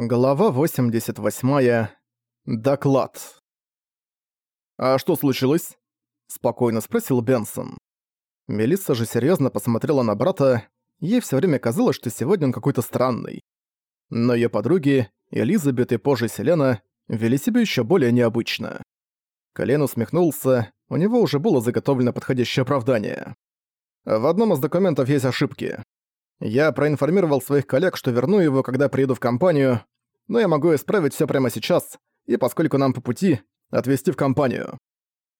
Глава 88. Доклад. «А что случилось?» – спокойно спросил Бенсон. Мелисса же серьезно посмотрела на брата, ей все время казалось, что сегодня он какой-то странный. Но ее подруги, Элизабет и позже Селена, вели себя еще более необычно. Колен усмехнулся, у него уже было заготовлено подходящее оправдание. В одном из документов есть ошибки. Я проинформировал своих коллег, что верну его, когда приеду в компанию, но я могу исправить все прямо сейчас, и поскольку нам по пути, отвезти в компанию.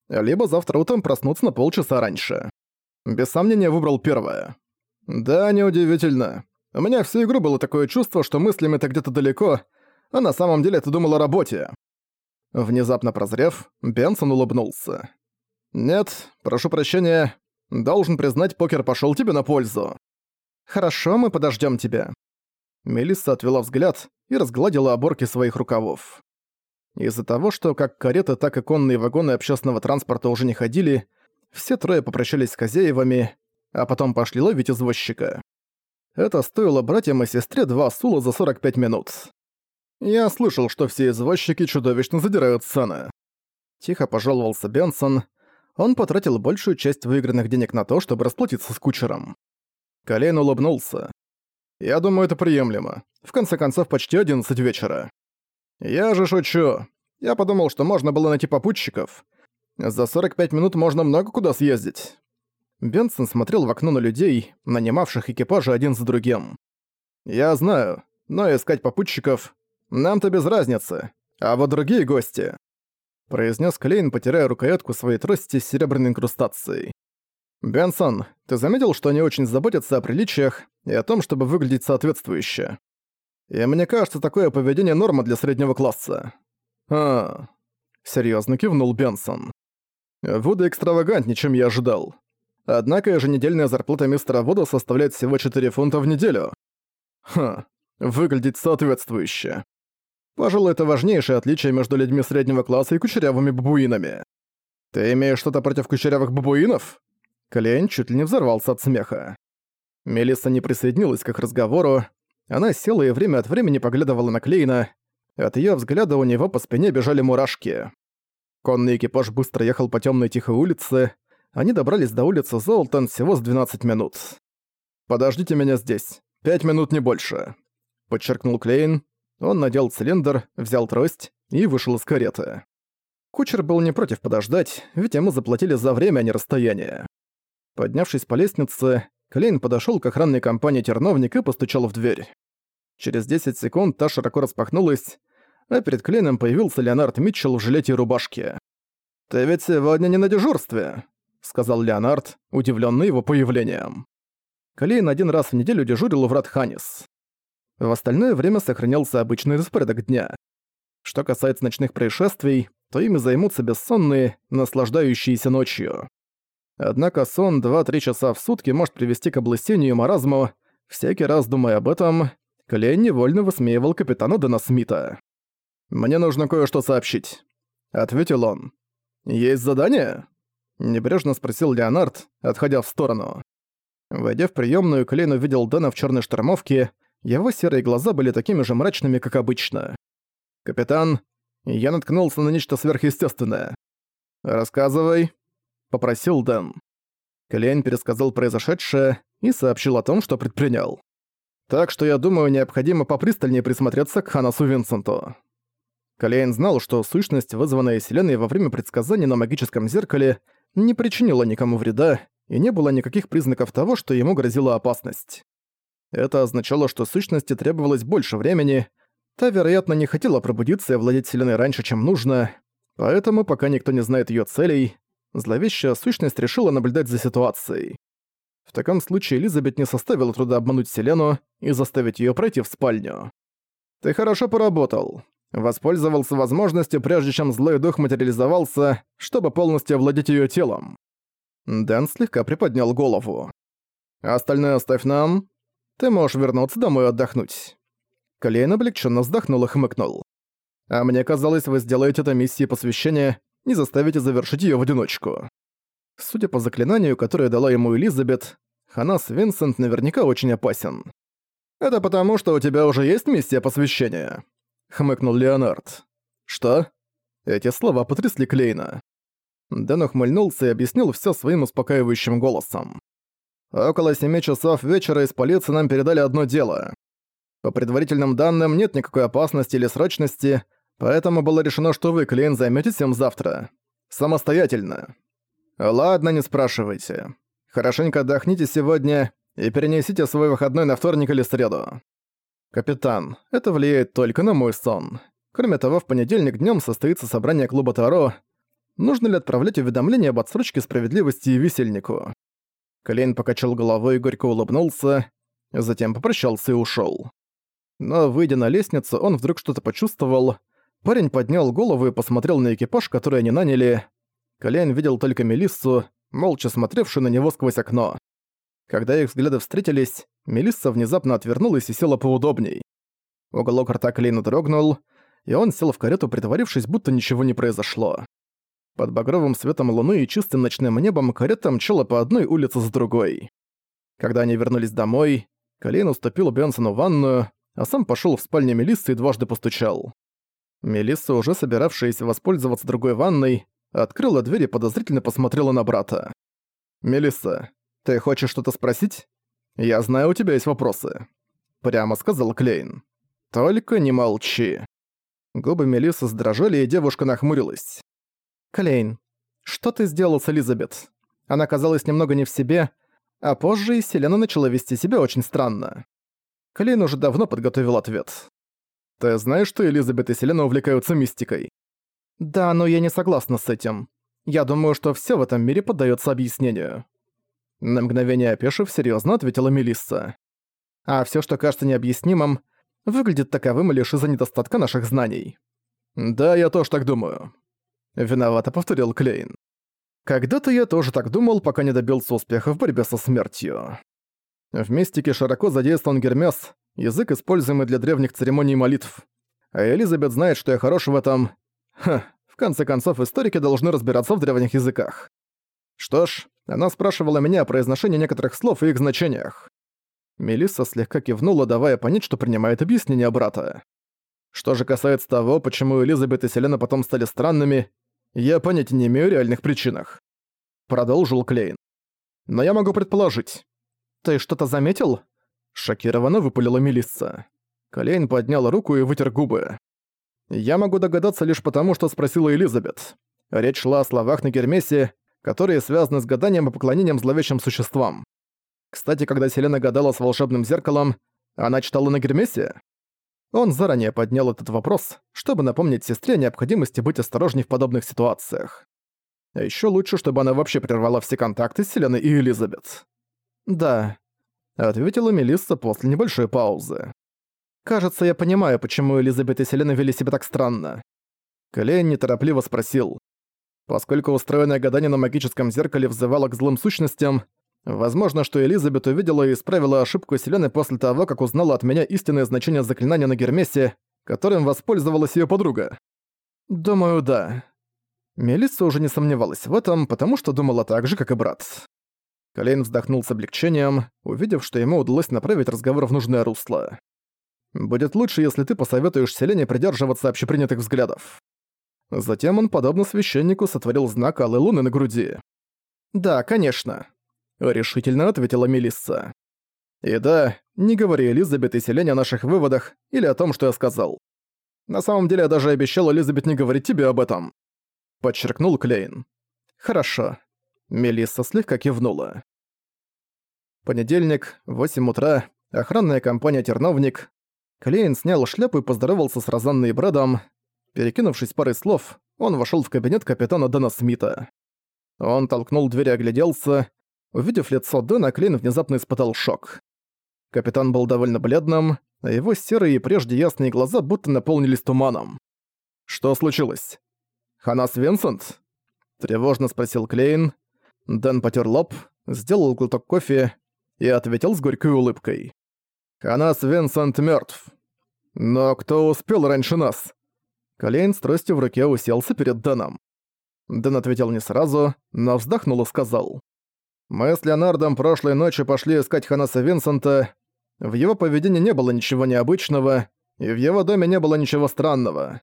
Либо завтра утром проснуться на полчаса раньше. Без сомнения выбрал первое. Да, неудивительно. У меня всю игру было такое чувство, что мыслями-то где-то далеко, а на самом деле ты думал о работе. Внезапно прозрев, Бенсон улыбнулся. «Нет, прошу прощения. Должен признать, покер пошёл тебе на пользу. «Хорошо, мы подождём тебя». Мелисса отвела взгляд и разгладила оборки своих рукавов. Из-за того, что как кареты, так и конные вагоны общественного транспорта уже не ходили, все трое попрощались с хозяевами, а потом пошли ловить извозчика. Это стоило братьям и сестре два сула за 45 минут. Я слышал, что все извозчики чудовищно задирают цены. Тихо пожаловался Бенсон. Он потратил большую часть выигранных денег на то, чтобы расплатиться с кучером. Колейн улыбнулся. «Я думаю, это приемлемо. В конце концов, почти 11 вечера». «Я же шучу. Я подумал, что можно было найти попутчиков. За 45 минут можно много куда съездить». Бенсон смотрел в окно на людей, нанимавших экипажи один за другим. «Я знаю, но искать попутчиков... Нам-то без разницы. А вот другие гости...» произнес Клейн, потирая рукоятку своей трости с серебряной инкрустацией. «Бенсон, ты заметил, что они очень заботятся о приличиях и о том, чтобы выглядеть соответствующе? И мне кажется, такое поведение норма для среднего класса». «А...» — серьёзно кивнул Бенсон. «Вуда экстравагантнее, чем я ожидал. Однако еженедельная зарплата мистера Вуда составляет всего 4 фунта в неделю. Ха, выглядеть соответствующе. Пожалуй, это важнейшее отличие между людьми среднего класса и кучерявыми бабуинами. Ты имеешь что-то против кучерявых бабуинов? Клейн чуть ли не взорвался от смеха. Мелисса не присоединилась к их разговору. Она села и время от времени поглядывала на Клейна. От её взгляда у него по спине бежали мурашки. Конный экипаж быстро ехал по тёмной тихой улице. Они добрались до улицы Золтан всего с 12 минут. «Подождите меня здесь. Пять минут не больше», — подчеркнул Клейн. Он надел цилиндр, взял трость и вышел из кареты. Кучер был не против подождать, ведь ему заплатили за время, а не расстояние. Поднявшись по лестнице, Клейн подошёл к охранной компании «Терновник» и постучал в дверь. Через 10 секунд та широко распахнулась, а перед Клейном появился Леонард Митчелл в жилете и рубашке. «Ты ведь сегодня не на дежурстве», — сказал Леонард, удивлённый его появлением. Клейн один раз в неделю дежурил у врат Ханис. В остальное время сохранялся обычный распорядок дня. Что касается ночных происшествий, то ими займутся бессонные, наслаждающиеся ночью. Однако сон 2-3 часа в сутки может привести к облысению и маразму. Всякий раз думая об этом, Клейн невольно высмеивал капитана Дэна Смита. «Мне нужно кое-что сообщить», — ответил он. «Есть задание?» — небрежно спросил Леонард, отходя в сторону. Войдя в приёмную, Клейн увидел Дэна в чёрной штормовке, его серые глаза были такими же мрачными, как обычно. «Капитан, я наткнулся на нечто сверхъестественное. Рассказывай», — попросил Дэн. Клейн пересказал произошедшее и сообщил о том, что предпринял. Так что я думаю, необходимо попристальнее присмотреться к Ханасу Винсенту. Клейн знал, что сущность, вызванная Селеной во время предсказаний на магическом зеркале, не причинила никому вреда, и не было никаких признаков того, что ему грозила опасность. Это означало, что сущности требовалось больше времени, та, вероятно, не хотела пробудиться и владеть Вселенной раньше, чем нужно, поэтому, пока никто не знает её целей, зловещая сущность решила наблюдать за ситуацией. В таком случае Элизабет не составила труда обмануть Селену и заставить её пройти в спальню. «Ты хорошо поработал. Воспользовался возможностью, прежде чем злой дух материализовался, чтобы полностью овладеть её телом». Дэн слегка приподнял голову. «Остальное оставь нам. Ты можешь вернуться домой отдохнуть». Клейн облегченно вздохнул и хмыкнул. «А мне казалось, вы сделаете это миссией посвящения не заставите завершить её в одиночку. Судя по заклинанию, которое дала ему Элизабет, Ханас Винсент наверняка очень опасен. «Это потому, что у тебя уже есть миссия посвящения», — хмыкнул Леонард. «Что?» Эти слова потрясли Клейна. Дэн ухмыльнулся и объяснил все своим успокаивающим голосом. «Около семи часов вечера из полиции нам передали одно дело. По предварительным данным, нет никакой опасности или срочности, поэтому было решено, что вы, Клейн, займетесь им завтра. Самостоятельно. Ладно, не спрашивайте. Хорошенько отдохните сегодня и перенесите свой выходной на вторник или среду. Капитан, это влияет только на мой сон. Кроме того, в понедельник днем состоится собрание клуба Таро. Нужно ли отправлять уведомление об отсрочке справедливости и висельнику? Клейн покачал головой и горько улыбнулся, затем попрощался и ушел. Но, выйдя на лестницу, он вдруг что-то почувствовал. Парень поднял голову и посмотрел на экипаж, который они наняли. Колян видел только Мелиссу, молча смотревшую на него сквозь окно. Когда их взгляды встретились, Мелисса внезапно отвернулась и села поудобней. Уголок рта Клейна дрогнул, и он сел в карету, притворившись, будто ничего не произошло. Под багровым светом луны и чистым ночным небом карета мчала по одной улице за другой. Когда они вернулись домой, Клейн уступил Бенсону ванную, а сам пошел в спальню Мелиссы и дважды постучал. Мелисса, уже собиравшаяся воспользоваться другой ванной, открыла дверь и подозрительно посмотрела на брата. «Мелисса, ты хочешь что-то спросить? Я знаю, у тебя есть вопросы», — прямо сказал Клейн. «Только не молчи». Губы Мелиссы сдрожали, и девушка нахмурилась. «Клейн, что ты сделал с Элизабет? Она казалась немного не в себе, а позже и Селена начала вести себя очень странно. Клейн уже давно подготовил ответ. «Ты знаешь, что Элизабет и Селена увлекаются мистикой?» «Да, но я не согласна с этим. Я думаю, что все в этом мире поддается объяснению». На мгновение опешив, серьезно ответила Мелисса. «А все, что кажется необъяснимым, выглядит таковым лишь из-за недостатка наших знаний». «Да, я тоже так думаю», — виновато повторил Клейн. «Когда-то я тоже так думал, пока не добился успеха в борьбе со смертью». В мистике широко задействован Гермес, язык, используемый для древних церемоний молитв. А Элизабет знает, что я хорош в этом... Ха, в конце концов, историки должны разбираться в древних языках. Что ж, она спрашивала меня о произношении некоторых слов и их значениях. Мелисса слегка кивнула, давая понять, что принимает объяснение брата. Что же касается того, почему Элизабет и Селена потом стали странными, я понятия не имею реальных причинах. Продолжил Клейн. Но я могу предположить. «Ты что-то заметил?» Шокированно выпалила Мелисса. Колейн поднял руку и вытер губы. «Я могу догадаться лишь потому, что спросила Элизабет. Речь шла о словах на Гермесе, которые связаны с гаданием и поклонением зловещим существам. Кстати, когда Селена гадала с волшебным зеркалом, она читала на Гермесе?» Он заранее поднял этот вопрос, чтобы напомнить сестре о необходимости быть осторожней в подобных ситуациях. А ещё лучше, чтобы она вообще прервала все контакты с Селеной и Элизабет. «Да», — ответила Мелисса после небольшой паузы. «Кажется, я понимаю, почему Элизабет и Селена вели себя так странно». Клейн неторопливо спросил. Поскольку устроенное гадание на магическом зеркале взывало к злым сущностям, возможно, что Элизабет увидела и исправила ошибку Селены после того, как узнала от меня истинное значение заклинания на Гермесе, которым воспользовалась её подруга. Думаю, да. Мелисса уже не сомневалась в этом, потому что думала так же, как и брат. Колейн вздохнул с облегчением, увидев, что ему удалось направить разговор в нужное русло. «Будет лучше, если ты посоветуешь Селене придерживаться общепринятых взглядов». Затем он, подобно священнику, сотворил знак Алой Луны на груди. «Да, конечно», — решительно ответила Мелисса. «И да, не говори Элизабет и Селене о наших выводах или о том, что я сказал. На самом деле я даже обещал Элизабет не говорить тебе об этом», — подчеркнул Клейн. «Хорошо». Мелисса слегка кивнула. Понедельник, 8 утра, охранная компания «Терновник». Клейн снял шляпу и поздоровался с Розанной и Брэдом. Перекинувшись парой слов, он вошел в кабинет капитана Дэна Смита. Он толкнул дверь и огляделся. Увидев лицо Дэна, Клейн внезапно испытал шок. Капитан был довольно бледным, а его серые и прежде ясные глаза будто наполнились туманом. «Что случилось?» «Ханас Винсент?» — тревожно спросил Клейн. Дэн потер лоб, сделал глоток кофе и ответил с горькой улыбкой. «Ханас Винсент мертв. Но кто успел раньше нас?» Колейн с тростью в руке уселся перед Дэном. Дэн ответил не сразу, но вздохнул и сказал. «Мы с Леонардом прошлой ночью пошли искать Ханаса Винсента. В его поведении не было ничего необычного, и в его доме не было ничего странного.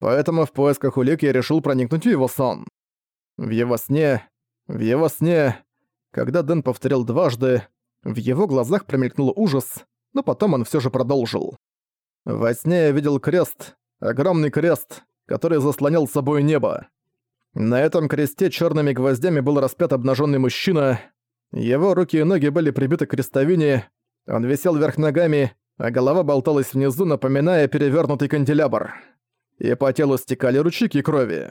Поэтому в поисках улик я решил проникнуть в его сон. В его сне... В его сне... Когда Дэн повторил дважды, в его глазах промелькнул ужас, но потом он все же продолжил. Во сне я видел крест, огромный крест, который заслонял собой небо. На этом кресте черными гвоздями был распят обнаженный мужчина. Его руки и ноги были прибиты к крестовине, он висел вверх ногами, а голова болталась внизу, напоминая перевернутый канделябр. И по телу стекали ручейки крови.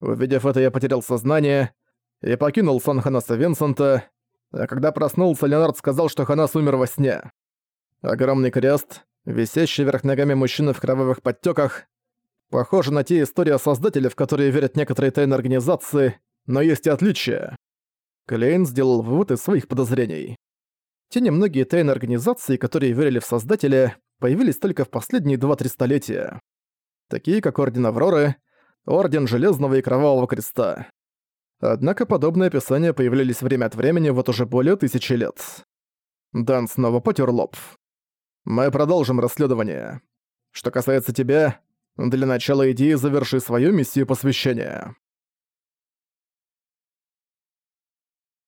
Увидев это, я потерял сознание и покинул сон Ханаса Винсента, а когда проснулся, Леонард сказал, что Ханас умер во сне. Огромный крест, висящий вверх ногами мужчина в кровавых подтёках, похоже на те истории о создателе, в которые верят некоторые тайные организации, но есть и отличия. Клейн сделал вывод из своих подозрений. Те немногие тайные организации, которые верили в Создателя, появились только в последние 2-3 столетия. Такие как Орден Авроры, Орден Железного и Кровавого Креста. Однако подобные описания появлялись время от времени вот уже более тысячи лет. Дан снова потер лоб. «Мы продолжим расследование. Что касается тебя, для начала иди и заверши свою миссию посвящения».